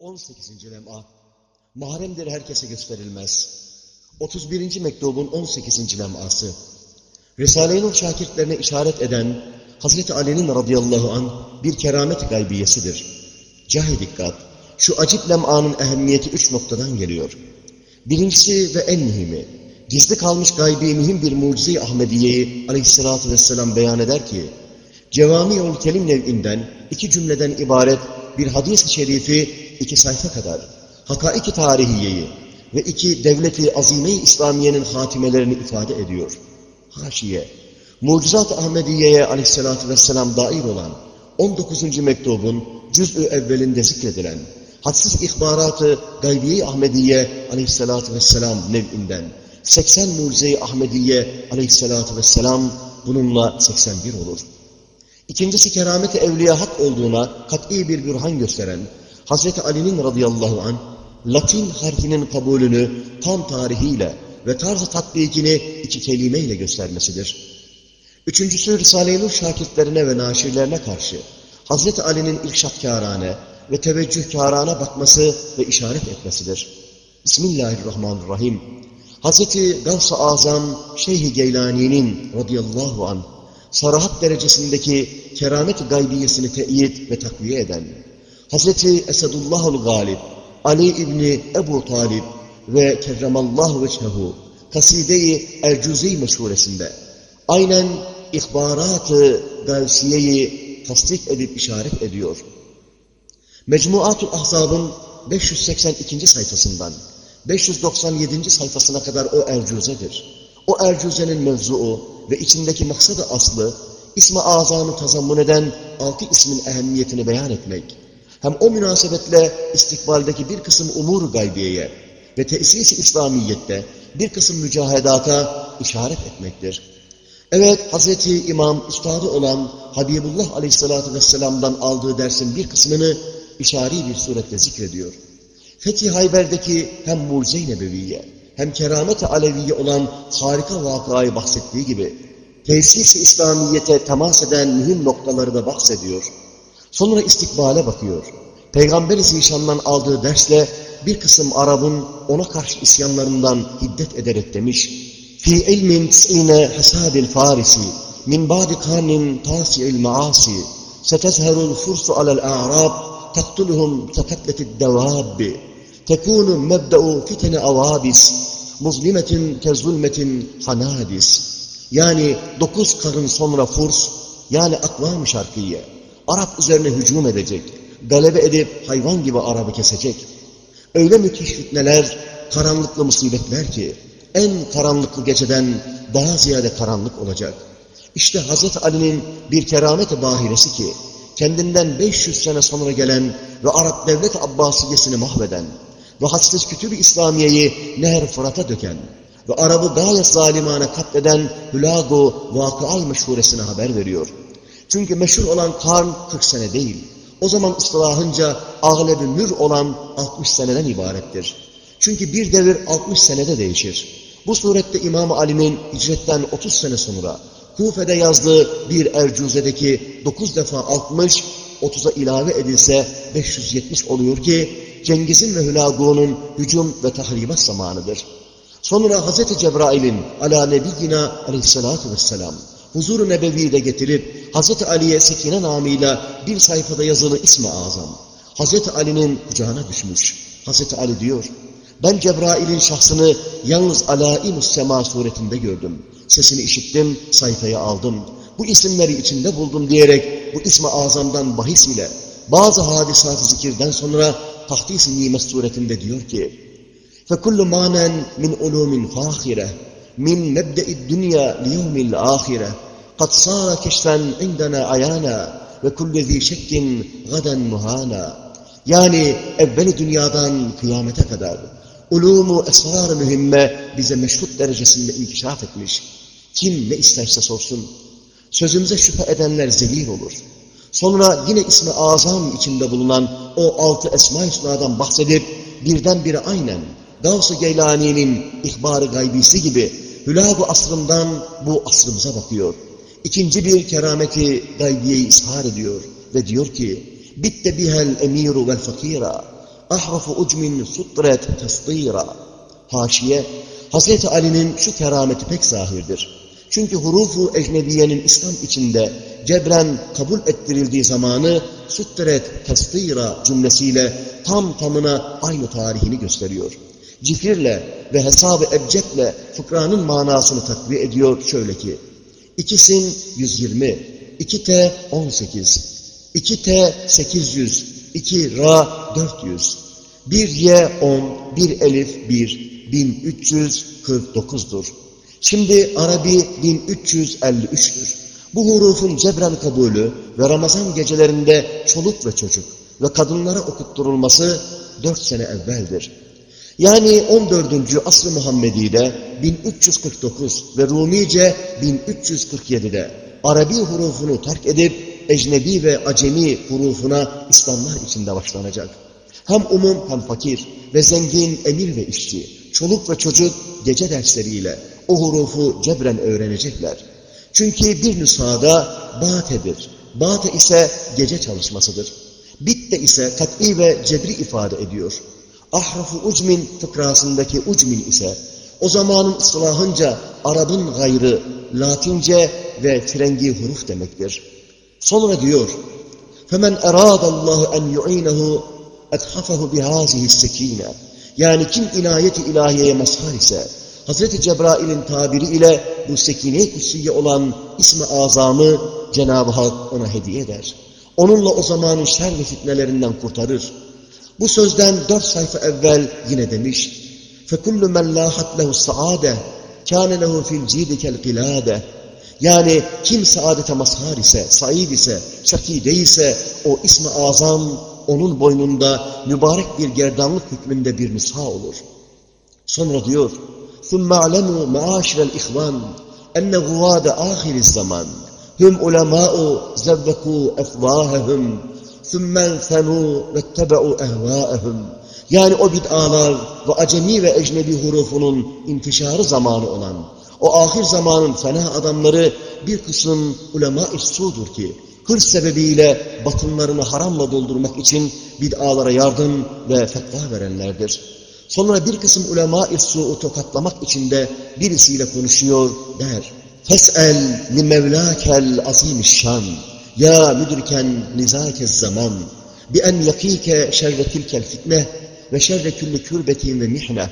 18. lem'a Mahremdir herkese gösterilmez. 31. mektubun 18. lem'ası Risale-i Nur şakirtlerine işaret eden Hazreti Ali'nin radıyallahu an bir keramet gaybiyesidir. Cahi dikkat! Şu acip lem'anın ehemmiyeti üç noktadan geliyor. Birincisi ve en mühimi, gizli kalmış gaybi mühim bir mucize-i Ahmediye'yi aleyhissalatü vesselam beyan eder ki, Cevami yol kelim nev'inden iki cümleden ibaret bir hadis-i şerifi iki sayfa kadar, hakaiki tarihiyeyi ve iki devleti azime-i İslamiye'nin hatimelerini ifade ediyor. Haşiye, Mucizat-ı Ahmediye'ye aleyhissalatü vesselam dair olan 19. mektubun cüz-ü evvelinde zikredilen hadsiz ihbaratı gaybiye Ahmediye aleyhissalatü vesselam nev'inden 80 mucize-i Ahmediye aleyhissalatü vesselam bununla 81 olur. İkincisi kerameti evliya hak olduğuna kat'i bir bürhan gösteren Hazreti Ali'nin radıyallahu an Latin harfinin kabulünü tam tarihiyle ve tarzı tatbikini iki kelimeyle göstermesidir. Üçüncüsü Risale-i Nur şakirtlerine ve naşirlerine karşı Hazreti Ali'nin irşatkârâne ve teveccühkârâne bakması ve işaret etmesidir. Bismillahirrahmanirrahim. Hazreti Gavs-ı Azam Şeyh-i Geylani'nin radıyallahu an sarahat derecesindeki keramet gaybiyesini teyit ve takviye eden Hazreti Esedullahul Galib Ali İbni Ebu Talib ve kerremallahu veçhehu Kaside-i Ercüzi meşhuresinde aynen ihbarat-ı gavsiyeyi tasdik edip işaret ediyor. Mecmuatul Ahzab'ın 582. sayfasından 597. sayfasına kadar o ercüzedir. O ercüzenin mevzuu ve içindeki maksadı aslı, ismi azamı tazammun eden altı ismin ehemmiyetini beyan etmek, hem o münasebetle istikbaldeki bir kısım umur gaybiyeye ve tesis-i İslamiyet'te bir kısım mücahedata işaret etmektir. Evet, Hazreti İmam Üstadı olan Habibullah Aleyhisselatü Vesselam'dan aldığı dersin bir kısmını işari bir surette zikrediyor. Fethi Hayber'deki hem mucize-i nebeviye hem keramet-i aleviye olan harika vakayı bahsettiği gibi tesis-i İslamiyet'e temas eden mühim noktaları da bahsediyor. Sonra istikbale bakıyor. Peygamber-i Zişan'dan aldığı dersle bir kısım Arap'ın ona karşı isyanlarından hiddet ederek demiş. Fi ilmin tis'ine hesadil farisi min ba'di kanin tasi'il maasi setezherul fursu alel a'rab taktuluhum tekatletid devabbi tekunu mebda'u fitene avabis muzlimetin kezulmetin hanadis yani dokuz karın sonra furs yani akvam şarkiye Arap üzerine hücum edecek, galebe edip hayvan gibi Arap'ı kesecek. Öyle müthiş fitneler, karanlıklı musibetler ki, en karanlıklı geceden daha ziyade karanlık olacak. İşte Hazreti Ali'nin bir keramet-i bahiresi ki, kendinden 500 sene sonra gelen ve Arap devlet Abbasiyesini mahveden ve hassız kütüb-i İslamiye'yi Neher Fırat'a döken ve Arap'ı gayet zalimane katleden Hülago vakıal meşhuresine haber veriyor. Çünkü meşhur olan karn 40 sene değil. O zaman ıstılahınca ağlebi mür olan 60 seneden ibarettir. Çünkü bir devir 60 senede değişir. Bu surette İmam Ali'nin hicretten 30 sene sonra Kufe'de yazdığı bir ercuzedeki 9 defa 60, 30'a ilave edilse 570 oluyor ki Cengiz'in ve Hülagu'nun hücum ve tahribat zamanıdır. Sonra Hz. Cebrail'in ala nebiyyina aleyhissalatu vesselam huzur-u nebeviyle getirip Hz. Ali'ye sekine namıyla bir sayfada yazılı ismi azam. Hz. Ali'nin kucağına düşmüş. Hz. Ali diyor, ben Cebrail'in şahsını yalnız alaimus sema suretinde gördüm. Sesini işittim, sayfayı aldım. Bu isimleri içinde buldum diyerek bu ismi azamdan bahis ile bazı hadisat-ı zikirden sonra tahdis-i nimet suretinde diyor ki فَكُلُّ مَانًا مِنْ عُلُومٍ فَاخِرَةٍ مِنْ مَبْدَئِ الدُّنْيَا لِيَوْمِ الْآخِرَةِ قد صار كشفا عندنا عيانا ve kullu zi şekkin gaden muhana. Yani evveli dünyadan kıyamete kadar ulumu esrar mühimme bize meşhut derecesinde inkişaf etmiş. Kim ne isterse sorsun. Sözümüze şüphe edenler zelil olur. Sonra yine ismi azam içinde bulunan o altı esma-i hüsnadan bahsedip birdenbire aynen Gavs-ı Geylani'nin ihbarı gaybisi gibi Hülâb-ı asrından bu asrımıza bakıyor. İkinci bir kerameti gaybiyeyi ishar ediyor ve diyor ki bitte bihel emiru vel fakira ahrafu ucmin sutret tasdira. Haşiye, Hazreti Ali'nin şu kerameti pek zahirdir. Çünkü hurufu ecnebiyenin İslam içinde cebren kabul ettirildiği zamanı sütteret tasdira cümlesiyle tam tamına aynı tarihini gösteriyor. Cifirle ve hesabı ebcetle fıkranın manasını takviye ediyor şöyle ki, ikisin 120, 2T 18, 2T 800, 2 Ra 400, 1 Y 10, 1 Elif 1, 1349'dur. Şimdi Arabi 1353'tür. Bu hurufun cebren kabulü ve Ramazan gecelerinde çoluk ve çocuk ve kadınlara okutturulması dört sene evveldir. Yani 14. asr-ı Muhammedi'de 1349 ve Rumice 1347'de Arabi hurufunu terk edip ecnebi ve acemi hurufuna İslamlar içinde başlanacak. Hem umum hem fakir ve zengin emir ve işçi, çoluk ve çocuk gece dersleriyle o hurufu cebren öğrenecekler. Çünkü bir nüshada batedir. Bate ise gece çalışmasıdır. Bitte ise kat'i ve cebri ifade ediyor Ahrafu ucmin fıkrasındaki ucmin ise o zamanın ıslahınca Arap'ın gayrı, Latince ve frengi huruf demektir. Sonra diyor, فَمَنْ اَرَادَ اللّٰهُ اَنْ يُعِينَهُ اَتْحَفَهُ بِهَذِهِ السَّك۪ينَ Yani kim inayet-i ilahiyeye mazhar ise, Hz. Cebrail'in tabiri ile bu sekine-i kutsiye olan ismi azamı Cenab-ı Hak ona hediye eder. Onunla o zamanın şer ve fitnelerinden kurtarır. Bu sözden dört sayfa evvel yine demiş, فَكُلُّ مَنْ لَاحَتْ لَهُ السَّعَادَةِ كَانَ لَهُ فِي الْجِيدِ كَالْقِلَادَةِ Yani kim saadete mazhar ise, said ise, şaki değilse o ismi azam onun boynunda mübarek bir gerdanlık hükmünde bir nüsha olur. Sonra diyor, ثُمَّ عَلَمُوا مَعَاشِرَ الْإِخْوَانِ اَنَّ غُوَادَ آخِرِ الزَّمَانِ هُمْ عُلَمَاءُ زَوَّكُوا اَفْوَاهَهُمْ ثُمَّ انْفَنُوا وَاتَّبَعُوا اَهْوَاءَهُمْ Yani o bid'alar ve acemi ve ecnebi hurufunun intişarı zamanı olan, o ahir zamanın fena adamları bir kısım ulema-i sudur ki, hırs sebebiyle batınlarını haramla doldurmak için bid'alara yardım ve fetva verenlerdir. Sonra bir kısım ulema-i su'u tokatlamak için de birisiyle konuşuyor der. Fes'el li mevlâkel azîmişşan ya müdriken nizâkez zaman bi en yakîke şerre tilkel fitne ve şerre külli kürbetin ve mihne.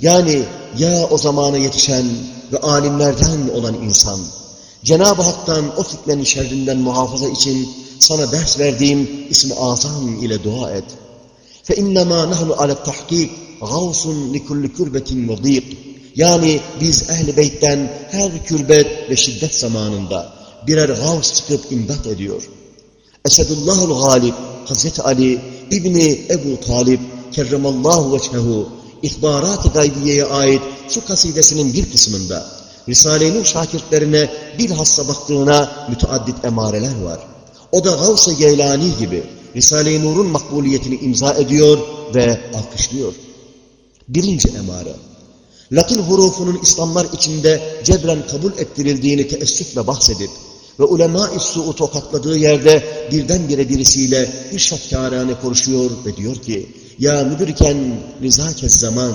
Yani ya o zamana yetişen ve alimlerden olan insan, Cenab-ı Hak'tan o fitnenin şerrinden muhafaza için sana ders verdiğim ismi azam ile dua et. فَاِنَّمَا نَحْنُ عَلَى التَّحْقِيقِ غَوْسٌ لِكُلِّ كُرْبَةٍ وَضِيقٍ Yani biz ehl beytten her kürbet ve şiddet zamanında birer gavs çıkıp imdat ediyor. Esedullahul Galip, Hazreti Ali, İbni Ebu Talib, kerremallahu veçhehu, ihbarat-ı gaybiyeye ait şu kasidesinin bir kısmında Risale-i şakirtlerine bilhassa baktığına müteaddit emareler var. O da Gavs-ı Geylani gibi Risale-i Nur'un makbuliyetini imza ediyor ve alkışlıyor. Birinci emare. Latin hurufunun İslamlar içinde cebren kabul ettirildiğini teessüfle bahsedip ve ulema-i su'u tokatladığı yerde birdenbire birisiyle irşatkârâne konuşuyor ve diyor ki Ya müdürken nizâkez zaman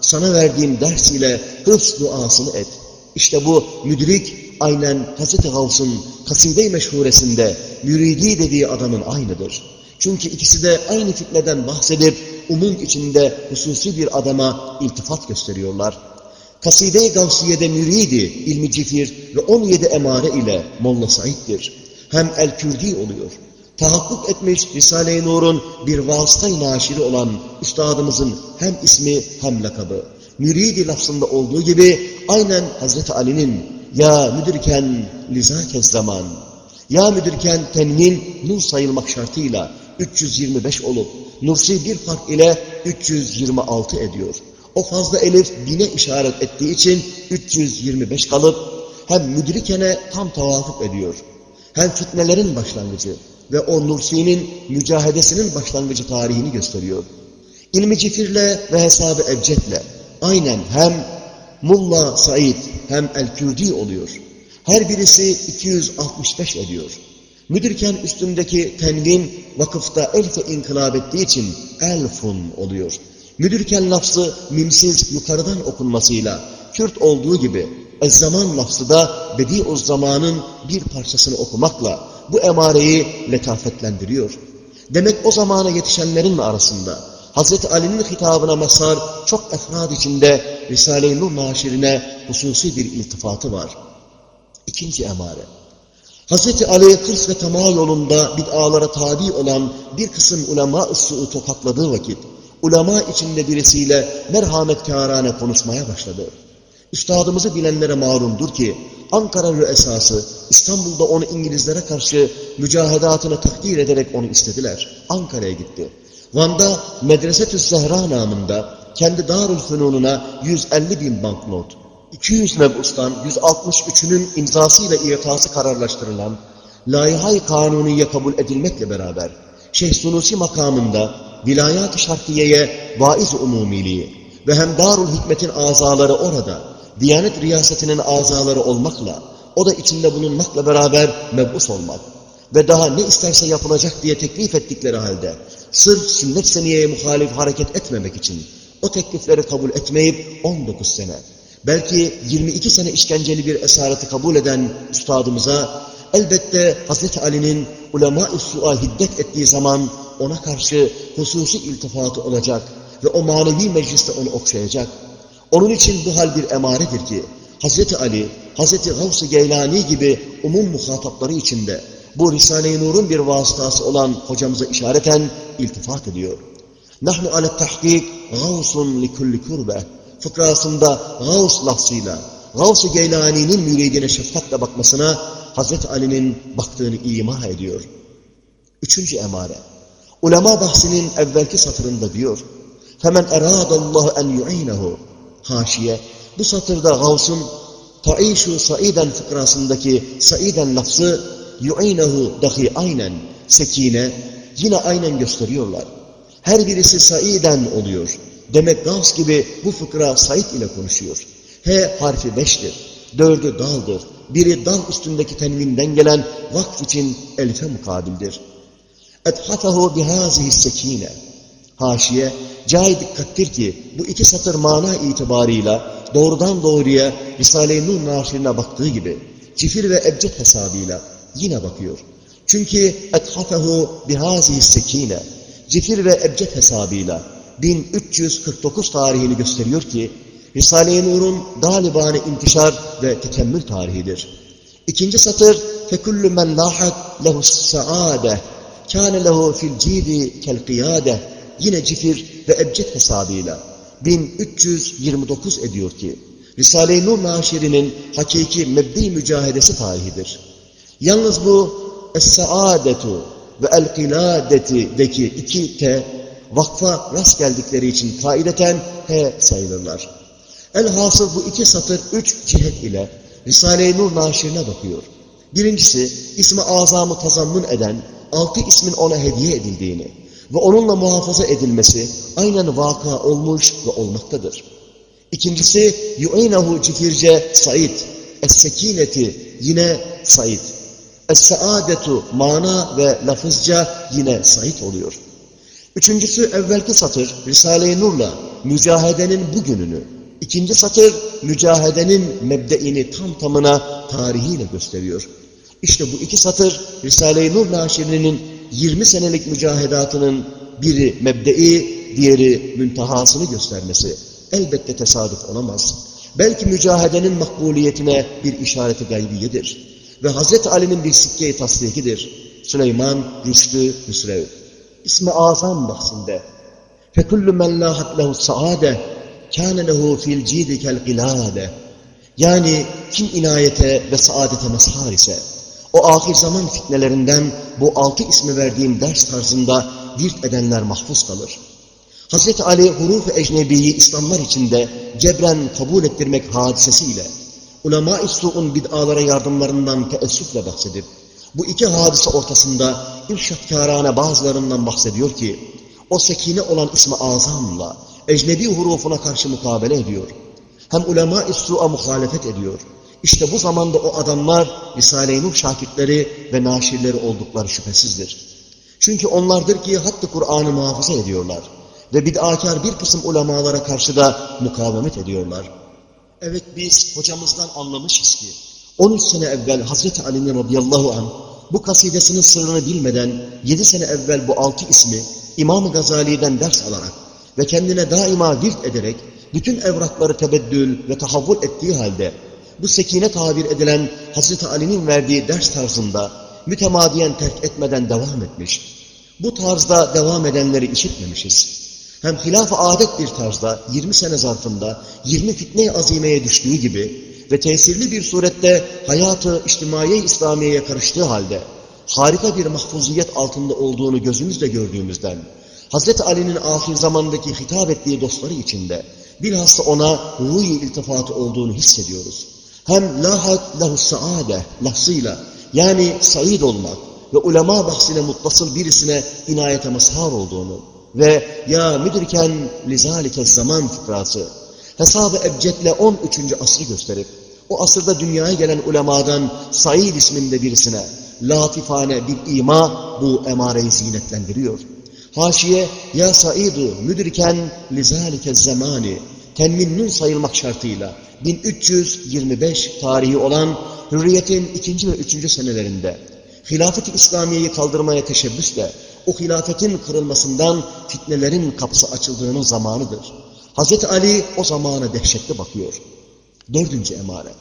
sana verdiğim ders ile hıfz duasını et. İşte bu müdrik aynen Hazreti Gavs'ın kaside-i meşhuresinde müridi dediği adamın aynıdır. Çünkü ikisi de aynı fitneden bahsedip umum içinde hususi bir adama iltifat gösteriyorlar. Kaside-i Gavsiye'de müridi, ilmi cifir ve 17 emare ile Molla Said'dir. Hem el-Kürdi oluyor. Tahakkuk etmiş Risale-i Nur'un bir vasıta-i naşiri olan üstadımızın hem ismi hem lakabı. Müridi lafzında olduğu gibi aynen Hazreti Ali'nin ya müdürken lizâkez zaman, ya müdürken tenmin nur sayılmak şartıyla 325 olup Nursi bir fark ile 326 ediyor. O fazla elif bine işaret ettiği için 325 kalıp hem müdrikene tam tavafuk ediyor. Hem fitnelerin başlangıcı ve o Nursi'nin mücahedesinin başlangıcı tarihini gösteriyor. İlmi cifirle ve hesabı ebcetle aynen hem Mulla Said hem El-Kürdi oluyor. Her birisi 265 ediyor. Müdürken üstündeki tenvin vakıfta elfe inkılap ettiği için elfun oluyor. Müdürken lafzı mimsiz yukarıdan okunmasıyla Kürt olduğu gibi Ez-zaman lafzı da bedi zamanın bir parçasını okumakla bu emareyi letafetlendiriyor. Demek o zamana yetişenlerin arasında Hz. Ali'nin hitabına mazhar çok efrad içinde Risale-i Nur naşirine hususi bir iltifatı var. İkinci emare. Hz. Ali hırs ve tamah yolunda bid'alara tabi olan bir kısım ulema-ı tokatladığı vakit, ulema içinde birisiyle merhametkârane konuşmaya başladı. Üstadımızı bilenlere malumdur ki, Ankara rüesası İstanbul'da onu İngilizlere karşı mücahedatını takdir ederek onu istediler. Ankara'ya gitti. Van'da Medresetü Zehra namında kendi Darül Fünun'una 150 bin banknot, 200 mebustan 163'ünün imzasıyla ikası kararlaştırılan layihayı kanuniye kabul edilmekle beraber Şeyh Sunusi makamında vilayat-ı şarkiyeye vaiz umumiliği ve hem Darül Hikmet'in azaları orada, Diyanet riyasetinin azaları olmakla, o da içinde bulunmakla beraber mebus olmak ve daha ne isterse yapılacak diye teklif ettikleri halde sırf sünnet seniyeye muhalif hareket etmemek için o teklifleri kabul etmeyip 19 sene, belki 22 sene işkenceli bir esareti kabul eden üstadımıza elbette Hazreti Ali'nin ulema-i hiddet ettiği zaman ona karşı hususi iltifatı olacak ve o manevi mecliste onu okşayacak. Onun için bu hal bir emaredir ki Hazreti Ali, Hazreti Gavs-ı Geylani gibi umum muhatapları içinde bu Risale-i Nur'un bir vasıtası olan hocamıza işareten iltifat ediyor. Nahnu ale tahkik gavsun li kulli kurbe fıkrasında gavs lafzıyla Gavs-ı Geylani'nin müridine şefkatle bakmasına Hazreti Ali'nin baktığını ima ediyor. Üçüncü emare. Ulema bahsinin evvelki satırında diyor. Femen eradallahu en yu'inehu. Haşiye. Bu satırda Gavs'un Taişu Saiden fıkrasındaki Saiden lafzı yu'inehu dahi aynen sekine yine aynen gösteriyorlar. Her birisi Saiden oluyor. Demek Gavs gibi bu fıkra Said ile konuşuyor. H harfi beştir. Dördü daldır. Biri dal üstündeki tenvinden gelen vakf için elife mukabildir. Ethafahu bihazihi sekine. Haşiye, cai dikkattir ki bu iki satır mana itibarıyla doğrudan doğruya Risale-i Nur naşirine baktığı gibi çifir ve ebced hesabıyla yine bakıyor. Çünkü ethafahu bihazihi sekine cifir ve ebced hesabıyla 1349 tarihini gösteriyor ki Risale-i Nur'un galibane intişar ve tekemmül tarihidir. İkinci satır فَكُلُّ مَنْ لَاحَتْ لَهُ السَّعَادَةِ كَانَ لَهُ فِي الْجِيدِ كَالْقِيَادَةِ Yine cifir ve ebced hesabıyla 1329 ediyor ki Risale-i Nur naşirinin hakiki mebdi mücahedesi tarihidir. Yalnız bu Es-Saadetu ve El-Kiladeti'deki iki T vakfa rast geldikleri için kaideten H sayılırlar. Elhasıl bu iki satır üç cihet ile Risale-i Nur naşirine bakıyor. Birincisi ismi azamı tazammun eden altı ismin ona hediye edildiğini ve onunla muhafaza edilmesi aynen vaka olmuş ve olmaktadır. İkincisi yu'inahu cifirce Said, es-sekineti yine Said, es-saadetu mana ve lafızca yine Said oluyor. Üçüncüsü evvelki satır Risale-i Nur'la mücahedenin bugününü, İkinci satır mücahedenin mebdeini tam tamına tarihiyle gösteriyor. İşte bu iki satır Risale-i Nur naşirinin 20 senelik mücahedatının biri mebdei, diğeri müntehasını göstermesi elbette tesadüf olamaz. Belki mücahedenin makbuliyetine bir işareti gaybiyedir. Ve Hz. Ali'nin bir sikke-i tasdikidir. Süleyman Rüştü Müsrev. İsmi azam bahsinde. فَكُلُّ مَنْ لَاهَتْ لَهُ السَّعَادَةِ كَانَ لَهُ فِي الْجِيدِ كَالْقِلَادَ Yani kim inayete ve saadete mazhar ise, o ahir zaman fitnelerinden bu altı ismi verdiğim ders tarzında virt edenler mahfuz kalır. Hz. Ali huruf-u ecnebiyi İslamlar içinde cebren kabul ettirmek hadisesiyle, ulema-i su'un bid'alara yardımlarından teessüfle bahsedip, bu iki hadise ortasında irşatkârâne bazılarından bahsediyor ki, o sekine olan ismi azamla, ecnebi hurufuna karşı mukabele ediyor. Hem ulema-i su'a muhalefet ediyor. İşte bu zamanda o adamlar Risale-i Nur şakirtleri ve naşirleri oldukları şüphesizdir. Çünkü onlardır ki hattı Kur'an'ı muhafaza ediyorlar. Ve bid'akar bir kısım ulemalara karşı da mukavemet ediyorlar. Evet biz hocamızdan anlamışız ki 13 sene evvel Hazreti Ali'nin radıyallahu anh bu kasidesinin sırrını bilmeden 7 sene evvel bu altı ismi İmam-ı Gazali'den ders alarak ve kendine daima virt ederek bütün evrakları tebeddül ve tahavvul ettiği halde bu sekine tabir edilen Hazreti Ali'nin verdiği ders tarzında mütemadiyen terk etmeden devam etmiş. Bu tarzda devam edenleri işitmemişiz. Hem hilaf-ı adet bir tarzda 20 sene zarfında 20 fitne-i azimeye düştüğü gibi ve tesirli bir surette hayatı içtimaiye İslamiye'ye karıştığı halde harika bir mahfuziyet altında olduğunu gözümüzle gördüğümüzden Hz. Ali'nin ahir zamandaki hitap ettiği dostları içinde bilhassa ona ruh-i iltifatı olduğunu hissediyoruz. Hem lahat lahu saade lafzıyla yani said olmak ve ulema bahsine muttasıl birisine inayete mazhar olduğunu ve ya müdriken lizalike zaman fıkrası hesabı ebcedle 13. asrı gösterip o asırda dünyaya gelen ulemadan Said isminde birisine latifane bir ima bu emareyi zinetlendiriyor. Haşiye ya Said'u müdriken lizalike zamani temminnun sayılmak şartıyla 1325 tarihi olan Hürriyet'in ikinci ve üçüncü senelerinde hilafet-i İslamiye'yi kaldırmaya teşebbüsle o hilafetin kırılmasından fitnelerin kapısı açıldığının zamanıdır. Hz. Ali o zamana dehşetli bakıyor. Dördüncü emare.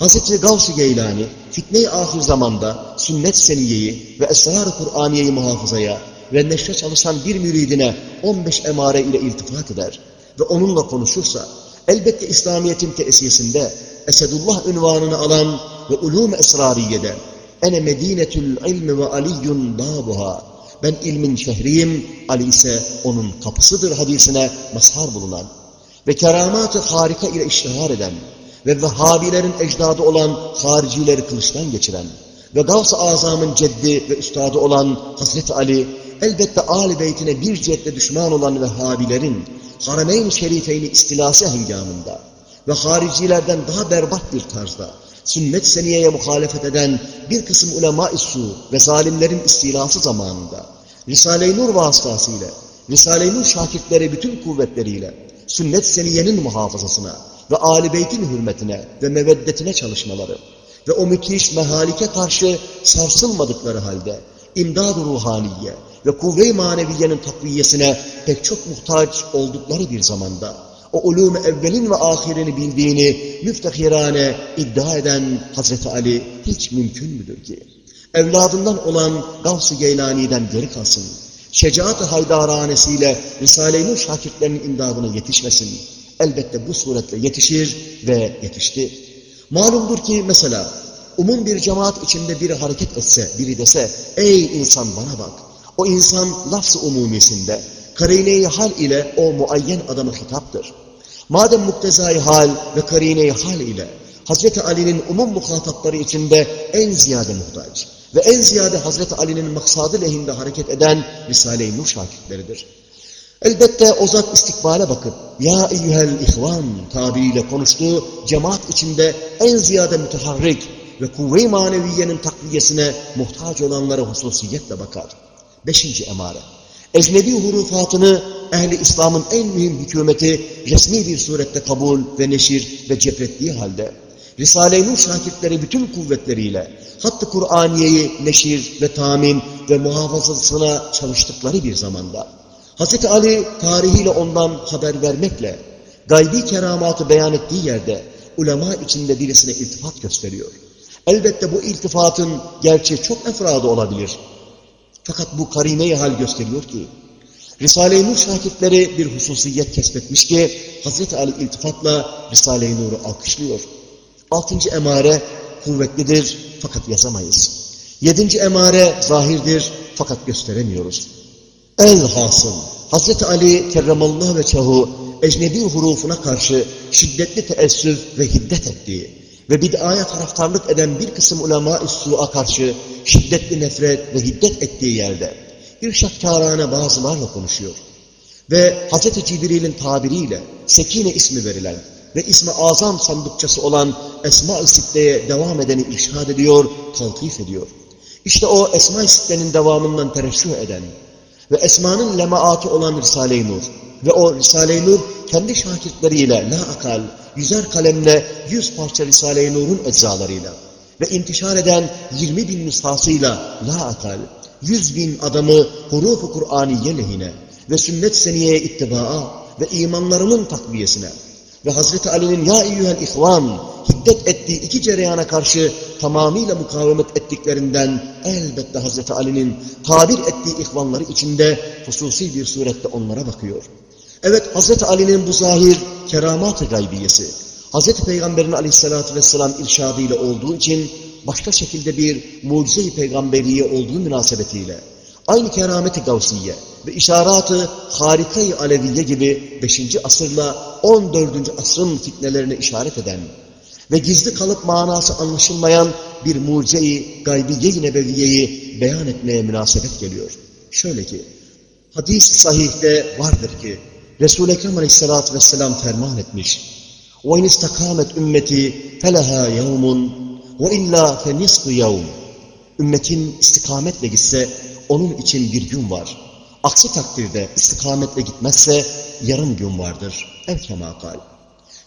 Hz. Gavs-ı Geylani fitne-i ahir zamanda sünnet seniyeyi ve esrar-ı Kur'aniyeyi muhafızaya ve neşre çalışan bir müridine 15 emare ile iltifat eder ve onunla konuşursa elbette İslamiyet'in tesisinde Esedullah ünvanını alan ve ulûm-i esrariyede ene medinetül ilmi ve aliyyun babuha ben ilmin şehriyim, Ali ise onun kapısıdır hadisine mazhar bulunan ve keramat-ı harika ile iştihar eden ve Vehhabilerin ecdadı olan haricileri kılıçtan geçiren ve Gavs-ı Azam'ın ceddi ve üstadı olan Hazreti Ali, elbette Ali Beytine bir cihetle düşman olan Vehhabilerin Harameyn-i Şerifeyni istilası hengamında ve haricilerden daha berbat bir tarzda sünnet seniyeye muhalefet eden bir kısım ulema-i su ve zalimlerin istilası zamanında Risale-i Nur vasıtasıyla Risale-i Nur şakirtleri bütün kuvvetleriyle sünnet seniyenin muhafazasına ve âli beytin hürmetine ve meveddetine çalışmaları ve o müthiş mehalike karşı sarsılmadıkları halde imdad-ı ruhaniye ve kuvve-i maneviyenin takviyesine pek çok muhtaç oldukları bir zamanda o ulûm-i evvelin ve ahirini bildiğini müftehirane iddia eden Hazreti Ali hiç mümkün müdür ki? Evladından olan Gavs-ı Geylani'den geri kalsın. Şecaat-ı haydaranesiyle Risale-i Nur şakirtlerinin imdadına yetişmesin. Elbette bu suretle yetişir ve yetişti. Malumdur ki mesela umum bir cemaat içinde biri hareket etse, biri dese, ey insan bana bak. O insan lafz-ı umumisinde, karine-i hal ile o muayyen adamı hitaptır. Madem muktezai hal ve karine-i hal ile Hazreti Ali'nin umum muhatapları içinde en ziyade muhtaç ve en ziyade Hazreti Ali'nin maksadı lehinde hareket eden Risale-i Nur şakitleridir. Elbette o zat istikbale bakıp ya eyyühel ihvan tabiriyle konuştuğu cemaat içinde en ziyade müteharrik ve kuvve-i maneviyenin takviyesine muhtaç olanlara hususiyetle bakar. Beşinci emare. Ecnebi hurufatını ehli İslam'ın en mühim hükümeti resmi bir surette kabul ve neşir ve ceprettiği halde Risale-i Nur şakirtleri bütün kuvvetleriyle hattı Kur'aniyeyi neşir ve tamin ve muhafazasına çalıştıkları bir zamanda Hz. Ali tarihiyle ondan haber vermekle gaybi keramatı beyan ettiği yerde ulema içinde birisine iltifat gösteriyor. Elbette bu iltifatın gerçi çok efradı olabilir. Fakat bu karine hal gösteriyor ki Risale-i Nur şakirtleri bir hususiyet kesbetmiş ki Hz. Ali iltifatla Risale-i Nur'u alkışlıyor. Altıncı emare kuvvetlidir fakat yazamayız. Yedinci emare zahirdir fakat gösteremiyoruz. Elhasıl Hz. Ali kerramallah ve çahu ecnebi hurufuna karşı şiddetli teessüf ve hiddet ettiği ve bid'aya taraftarlık eden bir kısım ulema-i su'a karşı şiddetli nefret ve hiddet ettiği yerde irşatkârâne bazılarla konuşuyor. Ve Hz. Cibril'in tabiriyle Sekine ismi verilen ve ismi azam sandıkçası olan Esma-ı Sitte'ye devam edeni irşad ediyor, taltif ediyor. İşte o Esma-ı Sitte'nin devamından tereşüh eden ve Esma'nın lemaatı olan Risale-i Nur ve o Risale-i Nur kendi şakirtleriyle la akal, yüzer kalemle yüz parça Risale-i Nur'un eczalarıyla ve intişar eden 20 bin nüshasıyla la akal, yüz bin adamı hurufu Kur'aniye lehine ve sünnet seniyeye ittibaa ve imanlarının takviyesine ve Hazreti Ali'nin ya eyyühel ihvan hiddet ettiği iki cereyana karşı tamamıyla mukavemet ettiklerinden elbette Hazreti Ali'nin tabir ettiği ihvanları içinde hususi bir surette onlara bakıyor. Evet Hazreti Ali'nin bu zahir keramat-ı gaybiyesi Hazreti Peygamber'in aleyhissalatü vesselam irşadıyla olduğu için başka şekilde bir mucize-i peygamberiye olduğu münasebetiyle aynı kerameti gavsiye ve işaratı harikayı aleviye gibi 5. asırla 14. asrın fitnelerine işaret eden ve gizli kalıp manası anlaşılmayan bir mucize-i gaybiye-i nebeviyeyi beyan etmeye münasebet geliyor. Şöyle ki, hadis sahihte vardır ki, Resul-i Ekrem aleyhissalatü vesselam ferman etmiş. وَاِنْ اِسْتَقَامَتْ ümmeti فَلَهَا يَوْمٌ وَاِلَّا فَنِصْفُ يَوْمٌ Ümmetin istikametle gitse onun için bir gün var. Aksi takdirde istikametle gitmezse yarım gün vardır. Ev kemakal.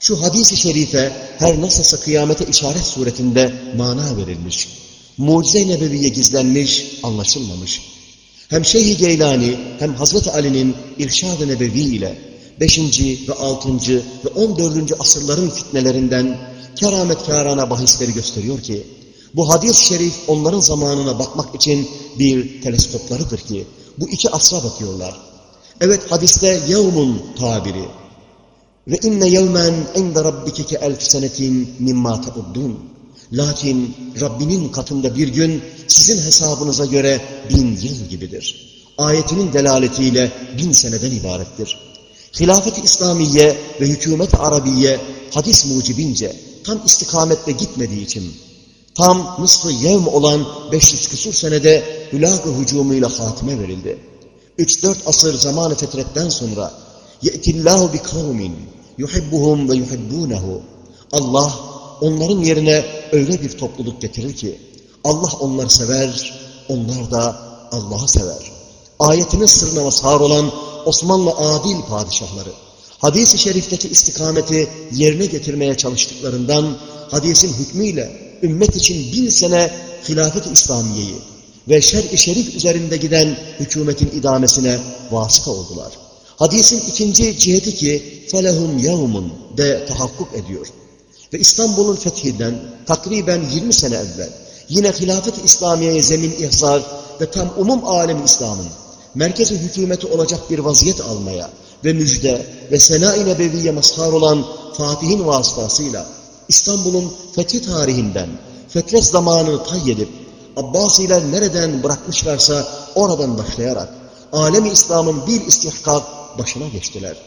Şu hadis-i şerife her nasılsa kıyamete işaret suretinde mana verilmiş. Mucize-i Nebeviye gizlenmiş, anlaşılmamış. Hem Şeyh-i Geylani hem Hazreti Ali'nin İrşad-ı Nebevi ile 5. ve 6. ve 14. asırların fitnelerinden kerametkârana bahisleri gösteriyor ki, bu hadis-i şerif onların zamanına bakmak için bir teleskoplarıdır ki, bu iki asra bakıyorlar. Evet hadiste yevmun tabiri. Ve inne yevmen inde rabbike ke elf senetin mimma teuddun. Lakin Rabbinin katında bir gün sizin hesabınıza göre bin yıl gibidir. Ayetinin delaletiyle bin seneden ibarettir. Hilafet-i İslamiye ve hükümet Arabiye hadis mucibince tam istikametle gitmediği için tam nısfı yevm olan 500 küsur senede hülâk-ı hücumuyla hatime verildi. 3-4 asır zamanı fetretten sonra ye'tillâhu bi kavmin yuhibbuhum ve yuhibbunehu Allah onların yerine öyle bir topluluk getirir ki Allah onları sever, onlar da Allah'ı sever. Ayetinin sırrına mazhar olan Osmanlı adil padişahları, hadis-i şerifteki istikameti yerine getirmeye çalıştıklarından hadisin hükmüyle ümmet için bin sene hilafet-i İslamiye'yi ve şer-i şerif üzerinde giden hükümetin idamesine vasıta oldular. Hadisin ikinci ciheti ki felehum yevmun de tahakkuk ediyor. Ve İstanbul'un fethinden takriben 20 sene evvel yine hilafet-i İslamiye'ye zemin ihzar ve tam umum alem İslam'ın merkezi hükümeti olacak bir vaziyet almaya ve müjde ve sena-i nebeviye mazhar olan Fatih'in vasıtasıyla İstanbul'un fethi tarihinden fetret zamanını tayyedip Abbasiler nereden bırakmışlarsa oradan başlayarak alemi İslam'ın bir istihkak başına geçtiler.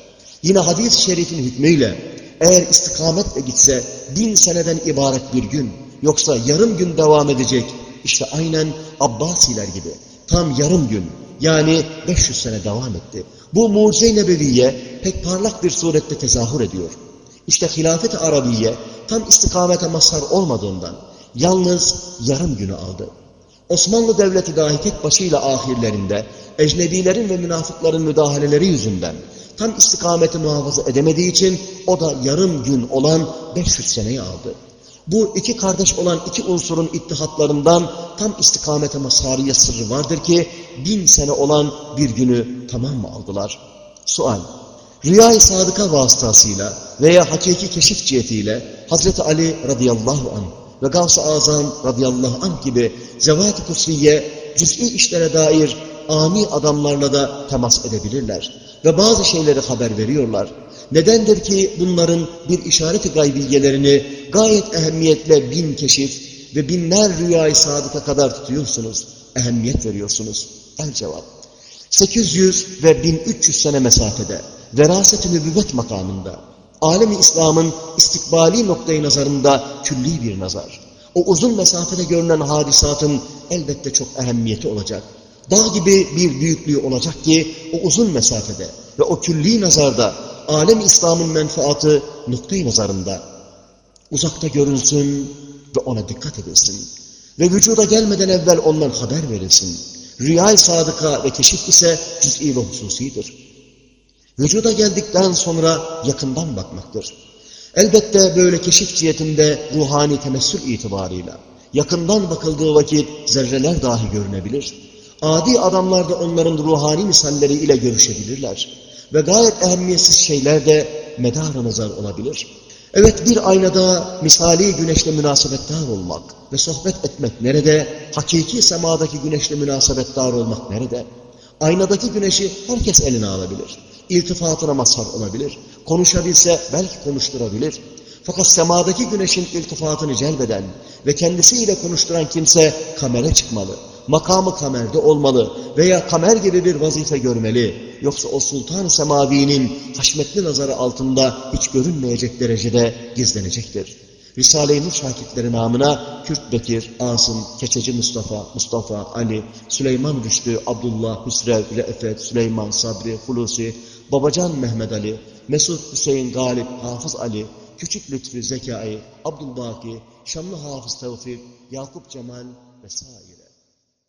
Yine hadis-i şerifin hükmüyle eğer istikametle gitse bin seneden ibaret bir gün yoksa yarım gün devam edecek işte aynen Abbasiler gibi tam yarım gün yani 500 sene devam etti. Bu mucize-i nebeviye pek parlak bir surette tezahür ediyor. İşte hilafet-i Arabiye tam istikamete mazhar olmadığından yalnız yarım günü aldı. Osmanlı Devleti dahi tek başıyla ahirlerinde ecnebilerin ve münafıkların müdahaleleri yüzünden tam istikameti muhafaza edemediği için o da yarım gün olan 500 seneyi aldı. Bu iki kardeş olan iki unsurun ittihatlarından tam istikamete mazhariye sırrı vardır ki bin sene olan bir günü tamam mı aldılar? Sual. Rüya-i sadıka vasıtasıyla veya hakiki keşif cihetiyle Hazreti Ali radıyallahu anh ve Gavs-ı Azam radıyallahu anh gibi zevat-ı kusriye cüz'i işlere dair ani adamlarla da temas edebilirler. Ve bazı şeyleri haber veriyorlar. Nedendir ki bunların bir işareti gaybiyelerini gayet ehemmiyetle bin keşif ve binler rüyayı sadıka kadar tutuyorsunuz, ehemmiyet veriyorsunuz. El cevap. 800 ve 1300 sene mesafede, veraset-i nübüvvet makamında, alemi İslam'ın istikbali noktayı nazarında külli bir nazar. O uzun mesafede görünen hadisatın elbette çok ehemmiyeti olacak. Dağ gibi bir büyüklüğü olacak ki o uzun mesafede ve o külli nazarda alem İslam'ın menfaatı noktayı nazarında uzakta görünsün ve ona dikkat edilsin. Ve vücuda gelmeden evvel ondan haber verilsin. Rüyay sadıka ve keşif ise cüz'i ve hususidir. Vücuda geldikten sonra yakından bakmaktır. Elbette böyle keşif cihetinde ruhani temessül itibarıyla yakından bakıldığı vakit zerreler dahi görünebilir. Adi adamlar da onların ruhani misalleri ile görüşebilirler. Ve gayet ehemmiyetsiz şeyler de medar nazar olabilir. Evet bir aynada misali güneşle münasebetdar olmak ve sohbet etmek nerede? Hakiki semadaki güneşle münasebetdar olmak nerede? Aynadaki güneşi herkes eline alabilir. İltifatına mazhar olabilir. Konuşabilse belki konuşturabilir. Fakat semadaki güneşin iltifatını celbeden ve kendisiyle konuşturan kimse kamera çıkmalı. Makamı kamerde olmalı veya kamer gibi bir vazife görmeli. Yoksa o sultan semavinin haşmetli nazarı altında hiç görünmeyecek derecede gizlenecektir. Risale-i Nur şakirtleri namına Kürt Bekir, Asım, Keçeci Mustafa, Mustafa, Ali, Süleyman Rüştü, Abdullah, Hüsrev, Re'fet, Süleyman, Sabri, Hulusi, Babacan Mehmet Ali, Mesut Hüseyin Galip, Hafız Ali, Küçük Lütfü Zekai, Abdülbaki, Şamlı Hafız Tevfik, Yakup Cemal vesaire.